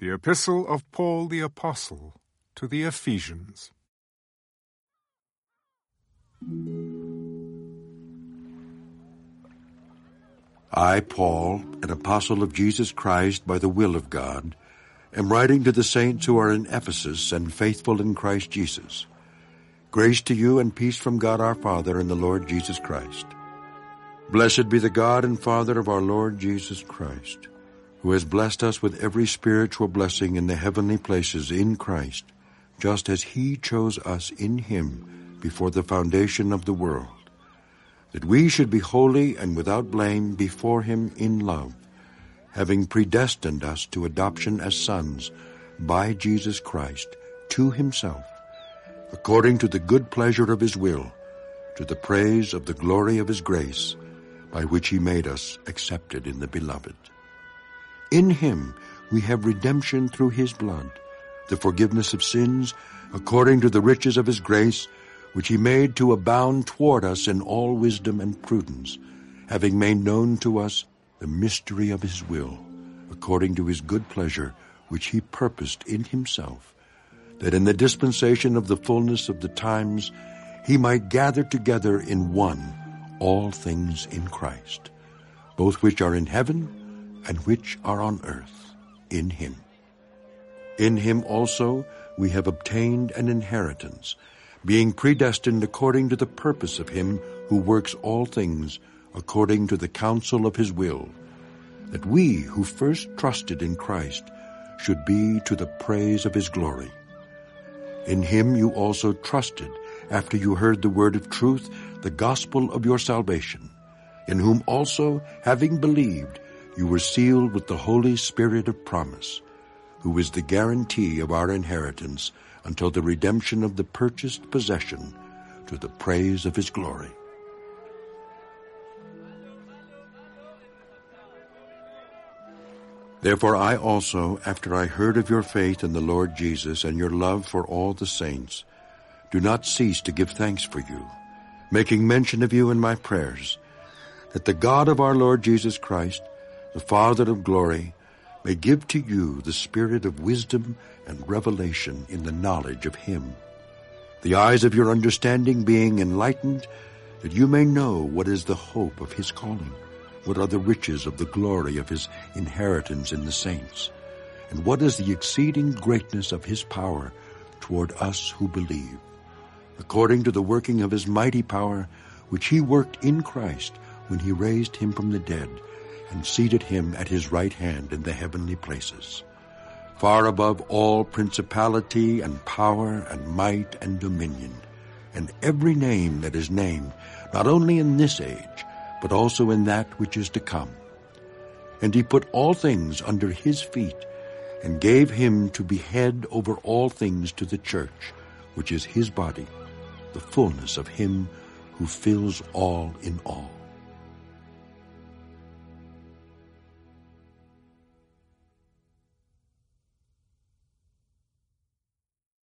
The Epistle of Paul the Apostle to the Ephesians. I, Paul, an apostle of Jesus Christ by the will of God, am writing to the saints who are in Ephesus and faithful in Christ Jesus. Grace to you and peace from God our Father and the Lord Jesus Christ. Blessed be the God and Father of our Lord Jesus Christ, who has blessed us with every spiritual blessing in the heavenly places in Christ, just as he chose us in him before the foundation of the world that we should be holy and without blame before him in love, having predestined us to adoption as sons by Jesus Christ to himself, according to the good pleasure of his will, to the praise of the glory of his grace, by which he made us accepted in the beloved. In him we have redemption through his blood, the forgiveness of sins, according to the riches of his grace, which he made to abound toward us in all wisdom and prudence, having made known to us the mystery of his will, according to his good pleasure, which he purposed in himself, that in the dispensation of the fullness of the times he might gather together in one all things in Christ, both which are in heaven and which are on earth, in him. In him also we have obtained an inheritance, being predestined according to the purpose of him who works all things according to the counsel of his will, that we who first trusted in Christ should be to the praise of his glory. In him you also trusted after you heard the word of truth, the gospel of your salvation, in whom also, having believed, you were sealed with the Holy Spirit of promise, who is the guarantee of our inheritance until the redemption of the purchased possession to the praise of his glory. Therefore I also, after I heard of your faith in the Lord Jesus and your love for all the saints, do not cease to give thanks for you, making mention of you in my prayers, that the God of our Lord Jesus Christ, the Father of glory, may give to you the spirit of wisdom and revelation in the knowledge of him, the eyes of your understanding being enlightened, that you may know what is the hope of his calling, what are the riches of the glory of his inheritance in the saints, and what is the exceeding greatness of his power toward us who believe, according to the working of his mighty power, which he worked in Christ when he raised him from the dead, and seated him at his right hand in the heavenly places, far above all principality and power and might and dominion, and every name that is named, not only in this age, but also in that which is to come. And he put all things under his feet, and gave him to be head over all things to the church, which is his body, the fullness of him who fills all in all.